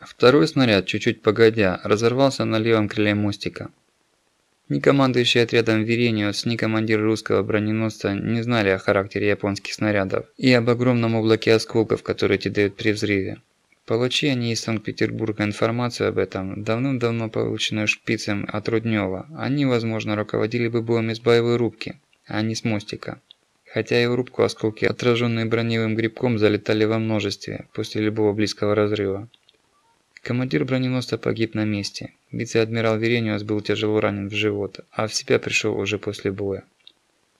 Второй снаряд, чуть-чуть погодя, разорвался на левом крыле мостика. Ни командующий отрядом Верениус, ни командир русского броненосца не знали о характере японских снарядов и об огромном облаке осколков, которые эти дают при взрыве. Получи они из Санкт-Петербурга информацию об этом, давным-давно полученную шпицем от Руднева, они, возможно, руководили бы боем из боевой рубки, а не с мостика. Хотя и в рубку осколки, отраженные броневым грибком, залетали во множестве после любого близкого разрыва. Командир броненосца погиб на месте. Вице-адмирал Верениус был тяжело ранен в живот, а в себя пришел уже после боя.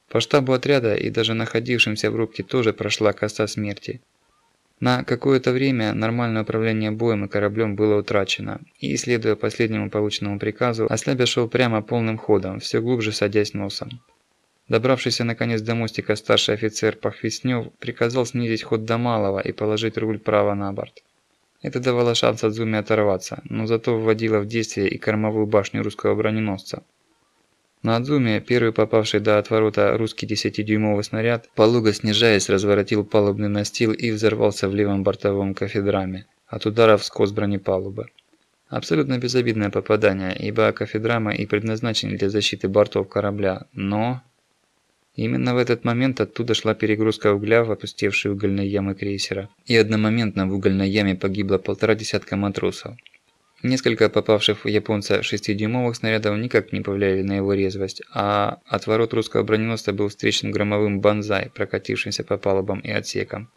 По штабу отряда и даже находившимся в рубке тоже прошла коса смерти. На какое-то время нормальное управление боем и кораблем было утрачено, и, следуя последнему полученному приказу, Ослябя шел прямо полным ходом, все глубже садясь носом. Добравшийся наконец до мостика старший офицер Пахвеснев приказал снизить ход до малого и положить руль право на борт. Это давало шанс Адзуме оторваться, но зато вводило в действие и кормовую башню русского броненосца. На Адзуме, первый попавший до отворота русский 10-дюймовый снаряд, полуго снижаясь, разворотил палубный настил и взорвался в левом бортовом кафедраме, от удара скос бронепалубы. Абсолютно безобидное попадание, ибо кафедрама и предназначены для защиты бортов корабля, но... Именно в этот момент оттуда шла перегрузка угля в опустевшие угольные ямы крейсера, и одномоментно в угольной яме погибло полтора десятка матросов. Несколько попавших в японца 6-дюймовых снарядов никак не повлияли на его резвость, а отворот русского броненосца был встречен громовым банзай, прокатившимся по палубам и отсекам.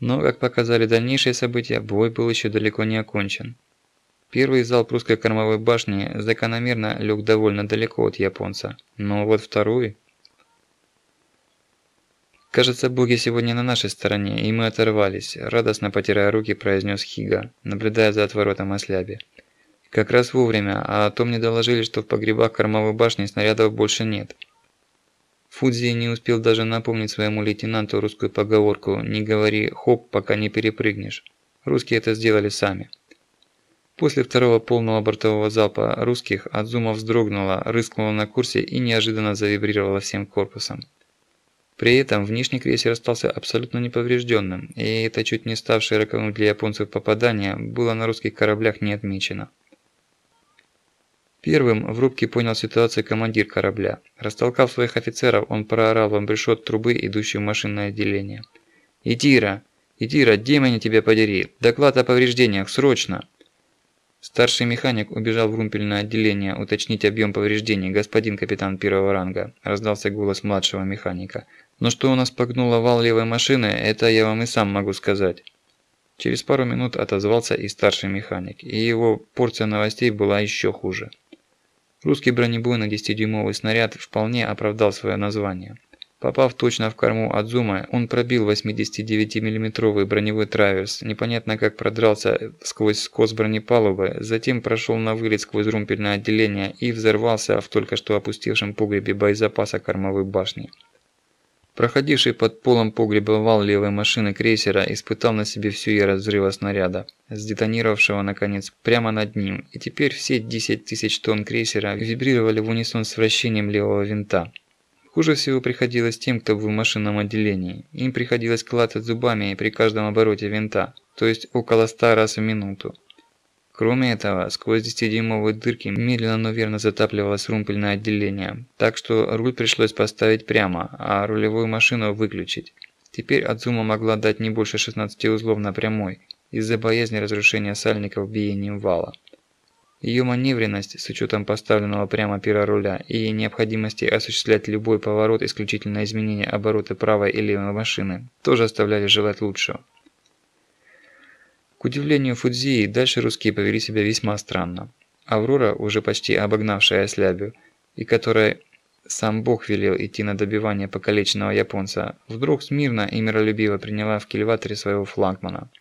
Но, как показали дальнейшие события, бой был еще далеко не окончен. Первый залп русской кормовой башни закономерно лег довольно далеко от японца, но вот второй... «Кажется, боги сегодня на нашей стороне, и мы оторвались», – радостно потирая руки, произнес Хига, наблюдая за отворотом осляби. «Как раз вовремя, а то мне доложили, что в погребах кормовой башни снарядов больше нет». Фудзи не успел даже напомнить своему лейтенанту русскую поговорку «Не говори хоп, пока не перепрыгнешь». Русские это сделали сами. После второго полного бортового залпа русских Адзума вздрогнула, рыскнула на курсе и неожиданно завибрировала всем корпусом. При этом внешний крейсер остался абсолютно неповрежденным, и это чуть не ставшее роковым для японцев попадание было на русских кораблях не отмечено. Первым в рубке понял ситуацию командир корабля. Растолкав своих офицеров, он проорал в амбрешот трубы, идущей в машинное отделение. «Идира! Идира, демони тебя подери! Доклад о повреждениях, срочно!» Старший механик убежал в румпельное отделение уточнить объем повреждений, господин капитан первого ранга. Раздался голос младшего механика. Но что у нас погнуло вал левой машины, это я вам и сам могу сказать. Через пару минут отозвался и старший механик, и его порция новостей была еще хуже. Русский бронебойный 10-дюймовый снаряд вполне оправдал свое название. Попав точно в корму Адзума, он пробил 89 миллиметровый броневой траверс, непонятно как продрался сквозь скос бронепалубы, затем прошел на вылет сквозь румпельное отделение и взорвался в только что опустевшем погребе боезапаса кормовой башни. Проходивший под полом погреба вал левой машины крейсера испытал на себе всю ярость взрыва снаряда, сдетонировавшего наконец прямо над ним, и теперь все 10 тысяч тонн крейсера вибрировали в унисон с вращением левого винта. Хуже всего приходилось тем, кто был в машинном отделении. Им приходилось клацать зубами при каждом обороте винта, то есть около 100 раз в минуту. Кроме этого, сквозь 10-дюймовые дырки медленно, но верно затапливалось румпельное отделение, так что руль пришлось поставить прямо, а рулевую машину выключить. Теперь Адзума могла дать не больше 16 узлов на прямой, из-за боязни разрушения сальников биением вала. Ее маневренность, с учетом поставленного прямо пера руля, и необходимости осуществлять любой поворот исключительно изменения оборота правой и левой машины, тоже оставляли желать лучшего. К удивлению Фудзии, дальше русские повели себя весьма странно. Аврора, уже почти обогнавшая Слябю, и которая сам Бог велел идти на добивание покалеченного японца, вдруг смирно и миролюбиво приняла в кильваторе своего флагмана –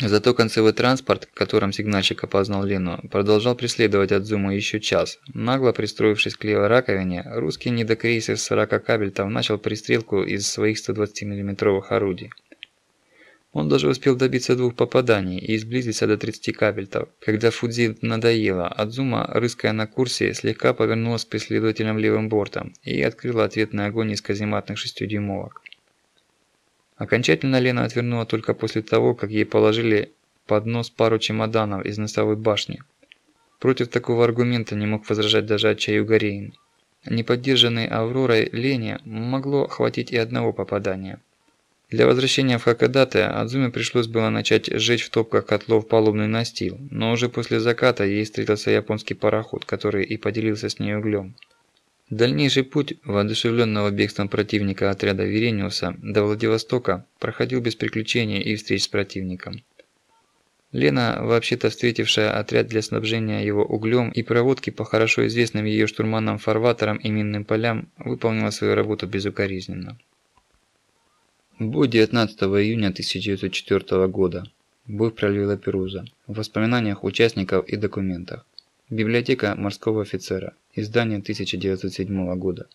Зато концевой транспорт, которым сигнальщик опознал Лену, продолжал преследовать Адзуму еще час. Нагло пристроившись к левой раковине, русский недокрейсер с 40 кабельтов начал пристрелку из своих 120 миллиметровых орудий. Он даже успел добиться двух попаданий и сблизиться до 30 кабельтов. Когда Фудзи надоело, Адзума, рыская на курсе, слегка повернулась к преследователям левым бортом и открыла ответный огонь из казематных 6-дюймовок. Окончательно Лена отвернула только после того, как ей положили под нос пару чемоданов из носовой башни. Против такого аргумента не мог возражать даже Ачай Угарейн. Неподдержанной Авророй Лене могло хватить и одного попадания. Для возвращения в Хакодате Адзуме пришлось было начать сжечь в топках котлов палубный настил, но уже после заката ей встретился японский пароход, который и поделился с ней углем. Дальнейший путь воодушевленного бегством противника отряда Верениуса до Владивостока проходил без приключений и встреч с противником. Лена, вообще-то встретившая отряд для снабжения его углем и проводки по хорошо известным ее штурманам фарватерам и минным полям, выполнила свою работу безукоризненно. Бой 19 июня 1904 года. Бой в проливе Лаперуза. В воспоминаниях участников и документах. Библиотека морского офицера. Издание 1907 года.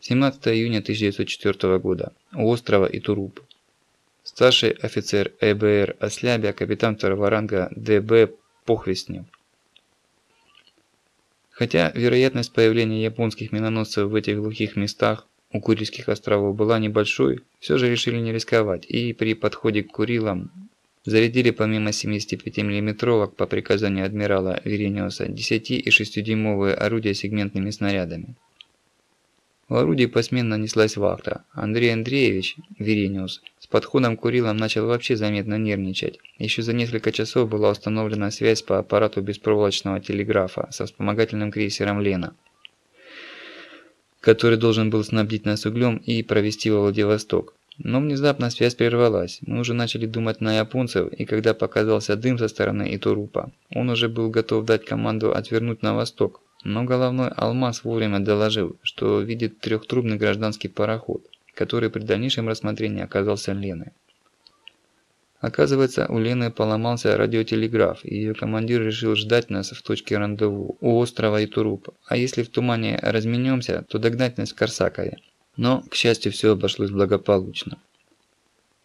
17 июня 1904 года. У острова Итуруп. Старший офицер ЭБР Ослябя, капитан второго ранга ДБ Похвестнев. Хотя вероятность появления японских миноносцев в этих глухих местах у Курильских островов была небольшой, все же решили не рисковать и при подходе к Курилам зарядили помимо 75 мм по приказанию адмирала Верениуса 10 и 6-дюймовые орудия сегментными снарядами. В орудии посменно неслась вахта. Андрей Андреевич, Верениус, с подходом к Курилам начал вообще заметно нервничать. Еще за несколько часов была установлена связь по аппарату беспроволочного телеграфа со вспомогательным крейсером «Лена» который должен был снабдить нас углем и провести во Владивосток. Но внезапно связь прервалась. Мы уже начали думать на японцев, и когда показался дым со стороны Итурупа, он уже был готов дать команду отвернуть на восток. Но головной алмаз вовремя доложил, что видит трехтрубный гражданский пароход, который при дальнейшем рассмотрении оказался Леной. Оказывается, у Лены поломался радиотелеграф, и ее командир решил ждать нас в точке рандеву у острова Итуруп, а если в тумане разменемся, то догнать нас в Корсакове. Но, к счастью, все обошлось благополучно.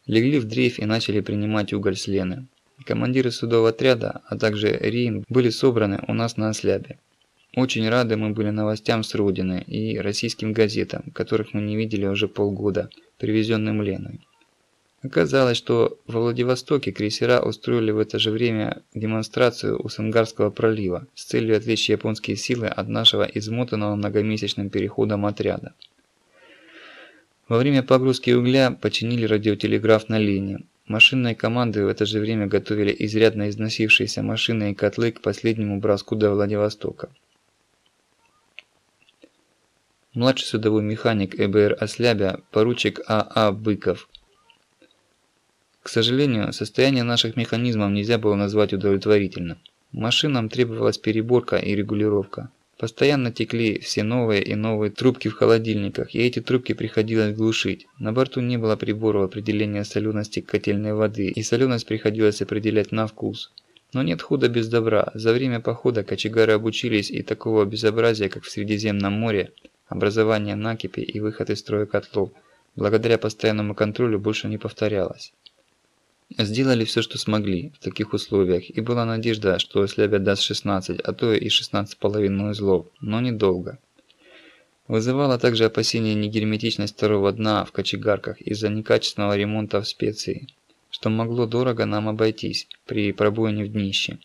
Легли в дрейф и начали принимать уголь с Лены. Командиры судов отряда, а также Рим были собраны у нас на Ослябе. Очень рады мы были новостям с родины и российским газетам, которых мы не видели уже полгода, привезенным Леной. Оказалось, что во Владивостоке крейсера устроили в это же время демонстрацию у Сангарского пролива с целью отвлечь японские силы от нашего измотанного многомесячным переходом отряда. Во время погрузки угля починили радиотелеграф на линии. Машинные команды в это же время готовили изрядно износившиеся машины и котлы к последнему броску до Владивостока. Младший судовой механик ЭБР «Ослябя» поручик А.А. А Быков – к сожалению, состояние наших механизмов нельзя было назвать удовлетворительным. Машинам требовалась переборка и регулировка. Постоянно текли все новые и новые трубки в холодильниках, и эти трубки приходилось глушить. На борту не было приборов определения солености котельной воды, и соленость приходилось определять на вкус. Но нет худа без добра. За время похода кочегары обучились и такого безобразия, как в Средиземном море, образование накипи и выход из строя котлов, благодаря постоянному контролю больше не повторялось. Сделали все, что смогли в таких условиях, и была надежда, что Слябя даст 16, а то и 16,5 узлов, но недолго. Вызывало также опасение негерметичность второго дна в кочегарках из-за некачественного ремонта в специи, что могло дорого нам обойтись при пробоине в днище.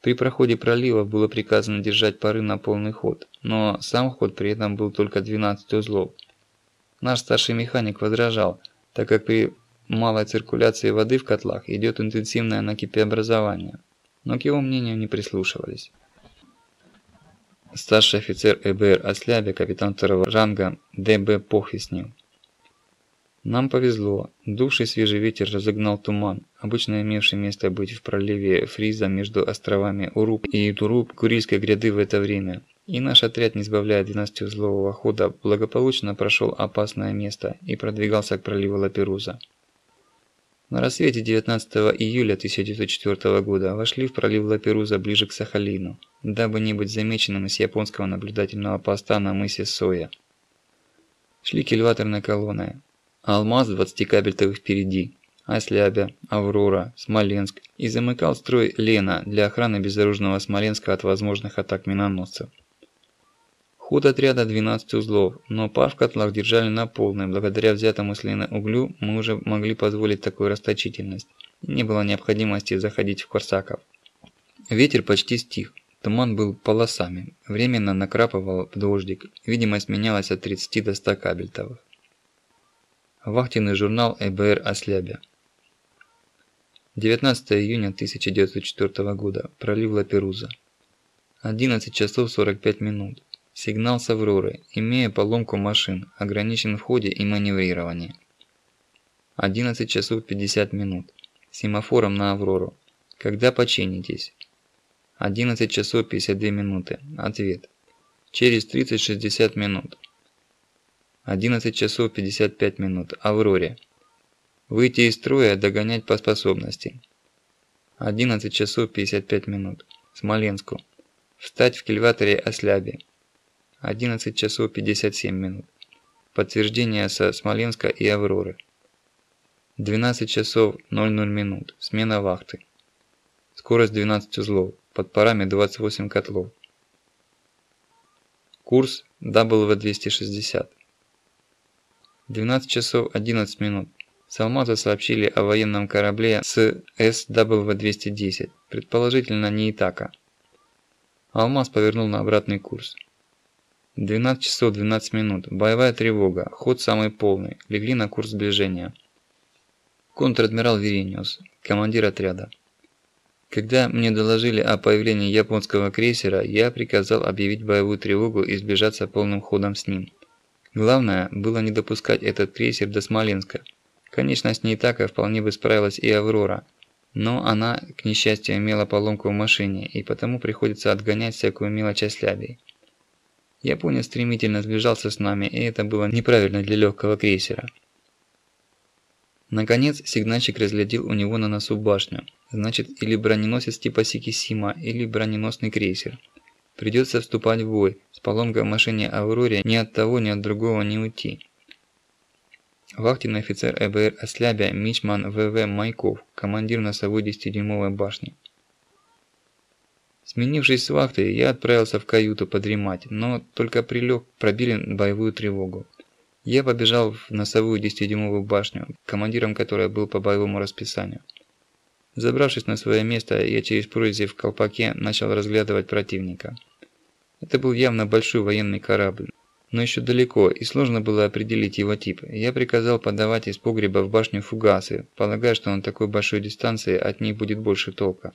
При проходе пролива было приказано держать пары на полный ход, но сам ход при этом был только 12 узлов. Наш старший механик возражал, так как при малой циркуляции воды в котлах идет интенсивное накипеобразование, но к его мнению не прислушивались. Старший офицер ЭБР Ослябе, капитан второго ранга ДБ Похвестнев. Нам повезло. Дувший свежий ветер разогнал туман, обычно имевший место быть в проливе Фриза между островами Уруп и Туруп Курильской гряды в это время. И наш отряд, не сбавляя 12-узлового хода, благополучно прошел опасное место и продвигался к проливу Лаперуза. На рассвете 19 июля 1904 года вошли в пролив Лаперуза ближе к Сахалину, дабы не быть замеченным с японского наблюдательного поста на мысе Соя. Шли кильваторной колонной. Алмаз 20 кабельтовых впереди, Аслябя, Аврора, Смоленск и замыкал строй Лена для охраны безоружного Смоленска от возможных атак миноносцев. Ход отряда 12 узлов, но пар в котлах держали на полной, благодаря взятому с Лены углю мы уже могли позволить такую расточительность. Не было необходимости заходить в Корсаков. Ветер почти стих, туман был полосами, временно накрапывал дождик, видимость менялась от 30 до 100 кабельтовых. Вахтенный журнал ЭБР «Ослябя». 19 июня 1904 года. Пролив Лаперуза. 11 часов 45 минут. Сигнал с Авроры, имея поломку машин, ограничен в ходе и маневрировании. 11 часов 50 минут. Семафором на Аврору. Когда починитесь? 11 часов 52 минуты. Ответ. Через 30-60 минут. 11 часов 55 минут. Авроре. Выйти из строя, догонять по способности. 11 часов 55 минут. Смоленску. Встать в кильваторе Ослябе. 11 часов 57 минут. Подтверждение со Смоленска и Авроры. 12 часов 00 минут. Смена вахты. Скорость 12 узлов. Под парами 28 котлов. Курс W260. 12 часов 11 минут. С сообщили о военном корабле с SW210, предположительно не Итака. Алмаз повернул на обратный курс. 12 часов 12 минут. Боевая тревога. Ход самый полный. Легли на курс сближения. Контр-адмирал Верениус, командир отряда. Когда мне доложили о появлении японского крейсера, я приказал объявить боевую тревогу и сближаться полным ходом с ним. Главное было не допускать этот крейсер до Смоленска. Конечно, с ней так и вполне бы справилась и Аврора, но она, к несчастью, имела поломку в машине, и потому приходится отгонять всякую мелочь ослябей. Японец стремительно сближался с нами, и это было неправильно для легкого крейсера. Наконец, сигнальщик разглядел у него на носу башню. Значит, или броненосец типа Сикисима, или броненосный крейсер. Придется вступать в бой. С поломкой в машине Авроре ни от того, ни от другого не уйти. Вахтенный офицер ЭБР Ослябя Мичман ВВ Майков, командир носовой 10-дюймовой башни. Сменившись с вахты, я отправился в каюту подремать, но только прилег, пробили боевую тревогу. Я побежал в носовую 10-дюймовую башню, командиром которой был по боевому расписанию. Забравшись на свое место, я через прорези в колпаке начал разглядывать противника. Это был явно большой военный корабль, но еще далеко, и сложно было определить его тип. Я приказал подавать из погреба в башню фугасы, полагая, что на такой большой дистанции от них будет больше толка.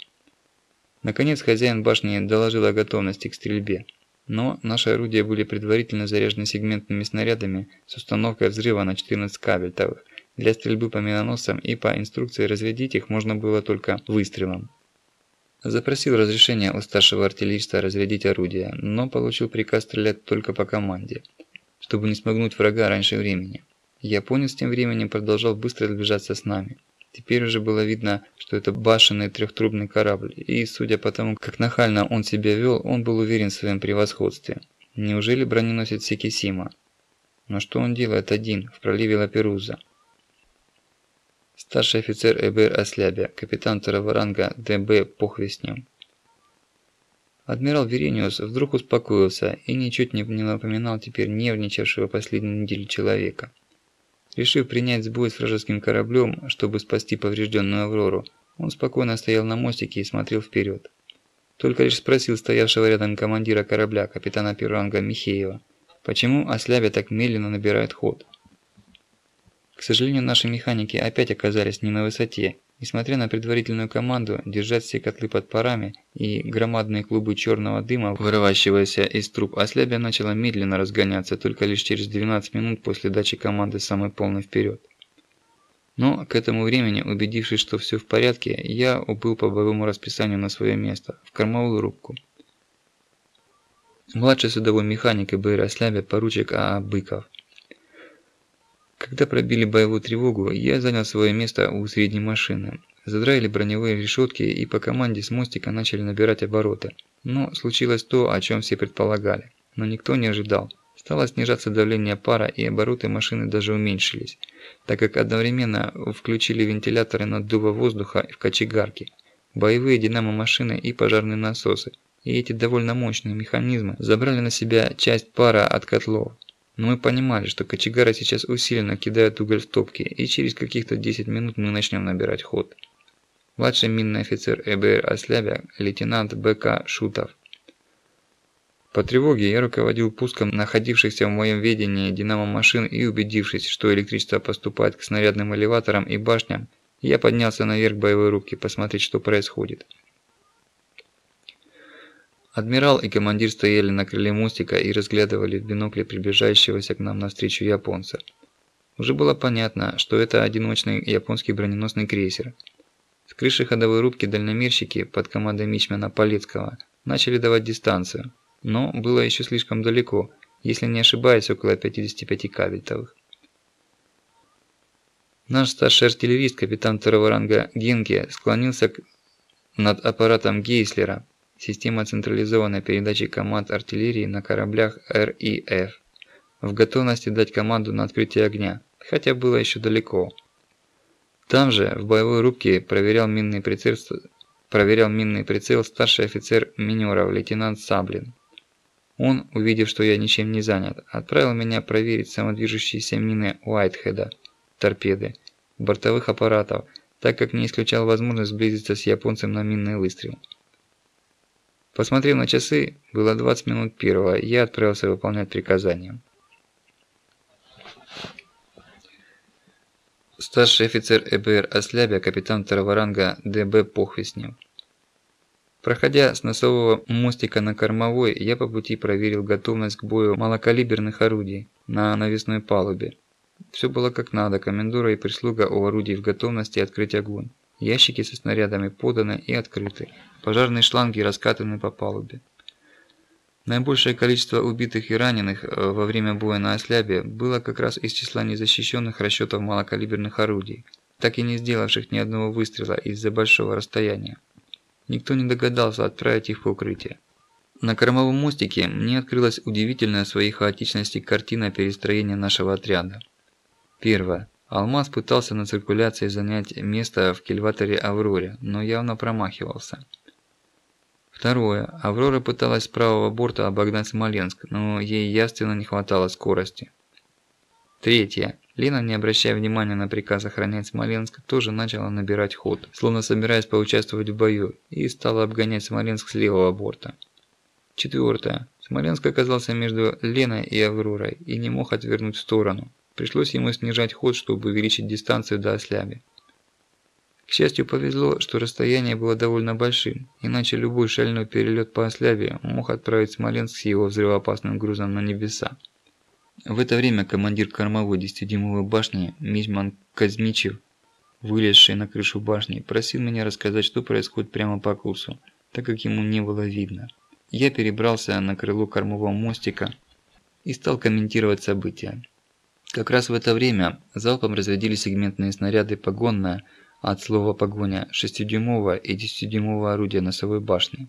Наконец хозяин башни доложил о готовности к стрельбе. Но наши орудия были предварительно заряжены сегментными снарядами с установкой взрыва на 14 кабельтовых. Для стрельбы по миноносцам и по инструкции разведить их можно было только выстрелом. Запросил разрешение у старшего артиллериста разрядить орудия, но получил приказ стрелять только по команде, чтобы не смогнуть врага раньше времени. Японец тем временем продолжал быстро сближаться с нами. Теперь уже было видно, что это башенный трехтрубный корабль, и, судя по тому, как нахально он себя вел, он был уверен в своем превосходстве. Неужели броненосец Сикисима? Но что он делает один, в проливе Лаперуза? Старший офицер ЭБР Ослябя, капитан второго ранга ДБ Похвестню. Адмирал Верениус вдруг успокоился и ничуть не напоминал теперь нервничавшего последнюю неделю человека. Решив принять сбой с вражеским кораблем, чтобы спасти поврежденную Аврору, он спокойно стоял на мостике и смотрел вперед. Только лишь спросил стоявшего рядом командира корабля, капитана Пиранга Михеева, почему Ослябя так медленно набирает ход. К сожалению, наши механики опять оказались не на высоте Несмотря на предварительную команду держать все котлы под парами и громадные клубы черного дыма, вырывающегося из труб, ослябя начала медленно разгоняться только лишь через 12 минут после дачи команды самой полной вперед. Но к этому времени, убедившись, что все в порядке, я убыл по боевому расписанию на свое место, в кормовую рубку. Младший судовой механик ИБР Ослябя, поручик А.А. Быков. Когда пробили боевую тревогу, я занял свое место у средней машины. Задраили броневые решетки и по команде с мостика начали набирать обороты. Но случилось то, о чем все предполагали. Но никто не ожидал. Стало снижаться давление пара и обороты машины даже уменьшились, так как одновременно включили вентиляторы наддува воздуха в кочегарке, боевые динамо-машины и пожарные насосы, и эти довольно мощные механизмы забрали на себя часть пара от котлов. Но мы понимали, что кочегары сейчас усиленно кидают уголь в топки, и через каких-то 10 минут мы начнем набирать ход. Младший минный офицер ЭБР Ослябя, лейтенант БК Шутов. По тревоге я руководил пуском находившихся в моем ведении динамо-машин и убедившись, что электричество поступает к снарядным элеваторам и башням, я поднялся наверх боевой рубки посмотреть, что происходит. Адмирал и командир стояли на крыле мостика и разглядывали в бинокле приближающегося к нам навстречу японца. Уже было понятно, что это одиночный японский броненосный крейсер. С крыши ходовой рубки дальномерщики под командой мичмана Полецкого начали давать дистанцию, но было еще слишком далеко, если не ошибаюсь, около 55 кабельтовых. Наш старший артиллерист, капитан второго ранга Генке, склонился над аппаратом Гейслера, Система централизованной передачи команд артиллерии на кораблях РИФ. В готовности дать команду на открытие огня, хотя было еще далеко. Там же, в боевой рубке, проверял минный прицел, проверял минный прицел старший офицер минеров лейтенант Саблин. Он, увидев, что я ничем не занят, отправил меня проверить самодвижущиеся мины Уайтхеда, торпеды, бортовых аппаратов, так как не исключал возможность сблизиться с японцем на минный выстрел. Посмотрев на часы, было 20 минут первого, я отправился выполнять приказание. Старший офицер ЭБР Ослябя, капитан второго ранга ДБ Похвестнев. Проходя с носового мостика на кормовой, я по пути проверил готовность к бою малокалиберных орудий на навесной палубе. Все было как надо, комендура и прислуга у орудий в готовности открыть огонь. Ящики со снарядами поданы и открыты. Пожарные шланги раскатаны по палубе. Наибольшее количество убитых и раненых э, во время боя на Ослябе было как раз из числа незащищенных расчетов малокалиберных орудий, так и не сделавших ни одного выстрела из-за большого расстояния. Никто не догадался отправить их в укрытие. На кормовом мостике мне открылась удивительная своей хаотичности картина перестроения нашего отряда. Первое. Алмаз пытался на циркуляции занять место в кильваторе Авроре, но явно промахивался. Второе. Аврора пыталась с правого борта обогнать Смоленск, но ей явственно не хватало скорости. Третье. Лена, не обращая внимания на приказ охранять Смоленск, тоже начала набирать ход, словно собираясь поучаствовать в бою, и стала обгонять Смоленск с левого борта. Четвертое. Смоленск оказался между Леной и Авророй и не мог отвернуть в сторону. Пришлось ему снижать ход, чтобы увеличить дистанцию до Осляби. К счастью, повезло, что расстояние было довольно большим, иначе любой шальной перелет по Ослябе мог отправить Смоленск с его взрывоопасным грузом на небеса. В это время командир кормовой 10-дюймовой башни Мизман Казмичев, вылезший на крышу башни, просил меня рассказать, что происходит прямо по курсу, так как ему не было видно. Я перебрался на крыло кормового мостика и стал комментировать события. Как раз в это время залпом разводили сегментные снаряды погонная, от слова погоня, 6-дюймового и 10-дюймового орудия носовой башни.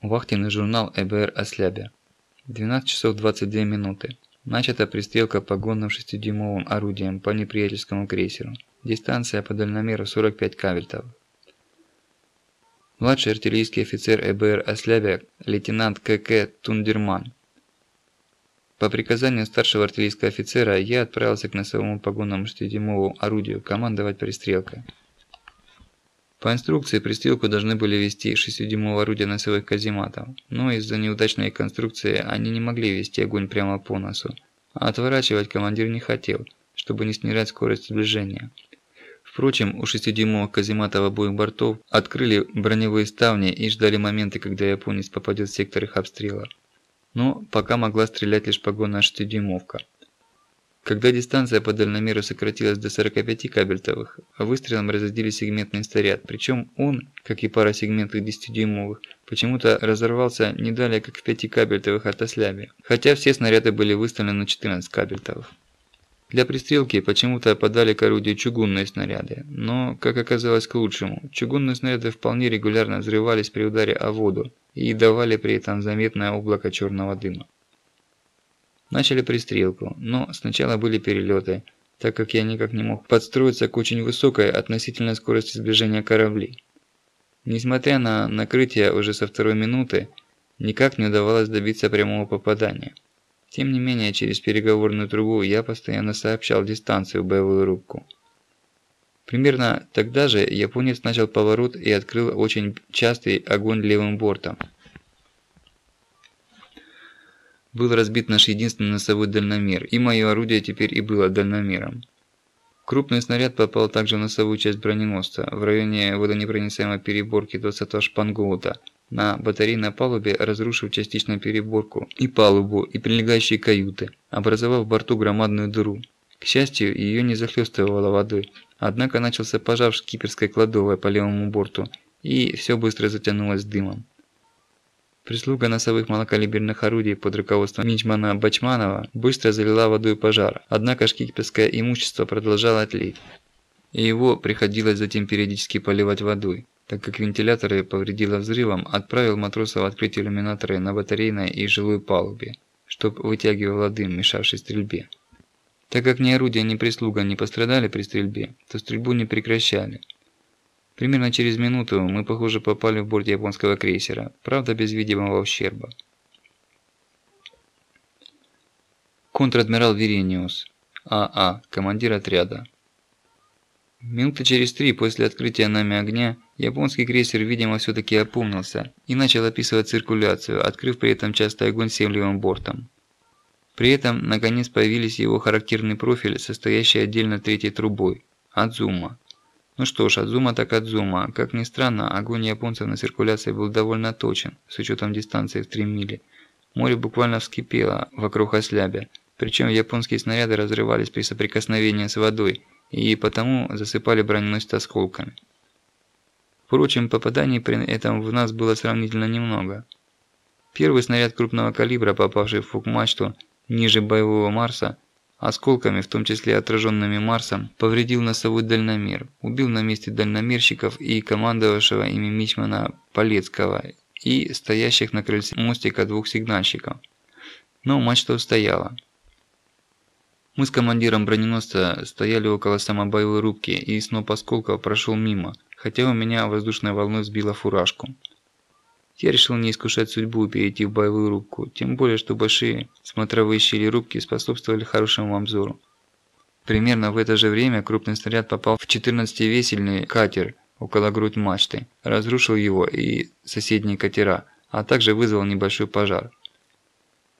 Вахтенный журнал ЭБР Ослябя. 12 часов 22 минуты. Начата пристрелка погонным 6-дюймовым орудием по неприятельскому крейсеру. Дистанция по дальномеру 45 кавельтов. Младший артиллерийский офицер ЭБР Ослябя, лейтенант КК Тундерман. По приказанию старшего артиллерийского офицера я отправился к носовому погонному 6-дюймовому орудию командовать пристрелкой. По инструкции пристрелку должны были вести 6-дюймовое орудие носовых казематов, но из-за неудачной конструкции они не могли вести огонь прямо по носу, а отворачивать командир не хотел, чтобы не снижать скорость сближения. Впрочем, у 6-дюймовых казематов обоих бортов открыли броневые ставни и ждали моменты, когда японец попадет в сектор их обстрела но пока могла стрелять лишь погонная 6-дюймовка. Когда дистанция по дальномеру сократилась до 45 кабельтовых, выстрелом разрядили сегментный снаряд, причем он, как и пара сегментных 10-дюймовых, почему-то разорвался не далее как в 5 кабельтовых от осляби, хотя все снаряды были выставлены на 14 кабельтовых. Для пристрелки почему-то подали к орудию чугунные снаряды, но, как оказалось к лучшему, чугунные снаряды вполне регулярно взрывались при ударе о воду и давали при этом заметное облако черного дыма. Начали пристрелку, но сначала были перелеты, так как я никак не мог подстроиться к очень высокой относительной скорости сближения кораблей. Несмотря на накрытие уже со второй минуты, никак не удавалось добиться прямого попадания. Тем не менее, через переговорную трубу я постоянно сообщал дистанцию в боевую рубку. Примерно тогда же японец начал поворот и открыл очень частый огонь левым бортом. Был разбит наш единственный носовой дальномер, и мое орудие теперь и было дальномером. Крупный снаряд попал также в носовую часть броненосца, в районе водонепроницаемой переборки 20-го шпангоута, на батарейной палубе разрушив частично переборку и палубу, и прилегающие каюты, образовав в борту громадную дыру. К счастью, ее не захлестывало водой, однако начался пожар в шкиперской кладовой по левому борту, и все быстро затянулось дымом. Прислуга носовых малокалиберных орудий под руководством Мичмана Бачманова быстро залила водой пожар, однако шкиперское имущество продолжало тлеть. И его приходилось затем периодически поливать водой, так как вентиляторы повредило взрывом, отправил матросов открыть иллюминаторы на батарейной и жилой палубе, чтоб вытягивало дым, мешавший стрельбе. Так как ни орудия, ни прислуга не пострадали при стрельбе, то стрельбу не прекращали. Примерно через минуту мы, похоже, попали в борт японского крейсера, правда без видимого ущерба. Контр-адмирал Верениус, АА, командир отряда. Минуты через три после открытия нами огня, японский крейсер, видимо, все-таки опомнился и начал описывать циркуляцию, открыв при этом частый огонь всем левым бортом. При этом, наконец, появились его характерный профиль, состоящий отдельно третьей трубой – Адзума. Ну что ж, Адзума так Адзума. Как ни странно, огонь японцев на циркуляции был довольно точен, с учетом дистанции в 3 мили. Море буквально вскипело вокруг ослябя, причем японские снаряды разрывались при соприкосновении с водой и потому засыпали броненосец осколками. Впрочем, попаданий при этом в нас было сравнительно немного. Первый снаряд крупного калибра, попавший в фук-мачту ниже боевого Марса, осколками, в том числе отраженными Марсом, повредил носовой дальномер, убил на месте дальномерщиков и командовавшего ими Мичмана Полецкого и стоящих на крыльце мостика двух сигнальщиков. Но мачта устояла. Мы с командиром броненосца стояли около самой боевой рубки, и сноп осколков прошел мимо, хотя у меня воздушной волной сбила фуражку. Я решил не искушать судьбу и перейти в боевую рубку, тем более, что большие смотровые щели рубки способствовали хорошему обзору. Примерно в это же время крупный снаряд попал в 14-весельный катер около грудь мачты, разрушил его и соседние катера, а также вызвал небольшой пожар.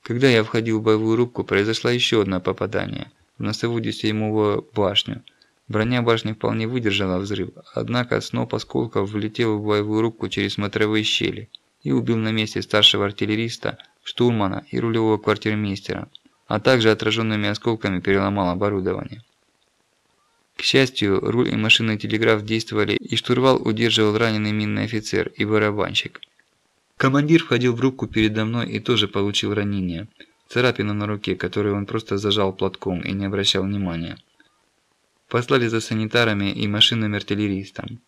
Когда я входил в боевую рубку, произошло еще одно попадание в носовую десятимовую башню. Броня башни вполне выдержала взрыв, однако сноп осколков влетел в боевую рубку через смотровые щели и убил на месте старшего артиллериста, штурмана и рулевого квартирмейстера, а также отраженными осколками переломал оборудование. К счастью, руль и машинный телеграф действовали, и штурвал удерживал раненый минный офицер и барабанщик. Командир входил в рубку передо мной и тоже получил ранение. Царапину на руке, которую он просто зажал платком и не обращал внимания. Послали за санитарами и машинным артиллеристом.